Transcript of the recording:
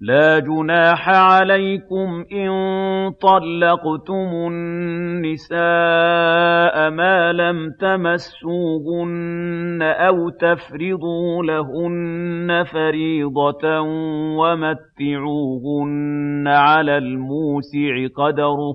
لَّا جُنَاحَ عَلَيْكُمْ إِن طَلَّقْتُمُ النِّسَاءَ مَا لَمْ تَمَسُّوهُنَّ أَوْ تَفْرِضُوا لَهُنَّ فَرِيضَةً ۚ وَمَتِّعُوهُنَّ عَلَى الْمُوسِعِ قَدَرُهُ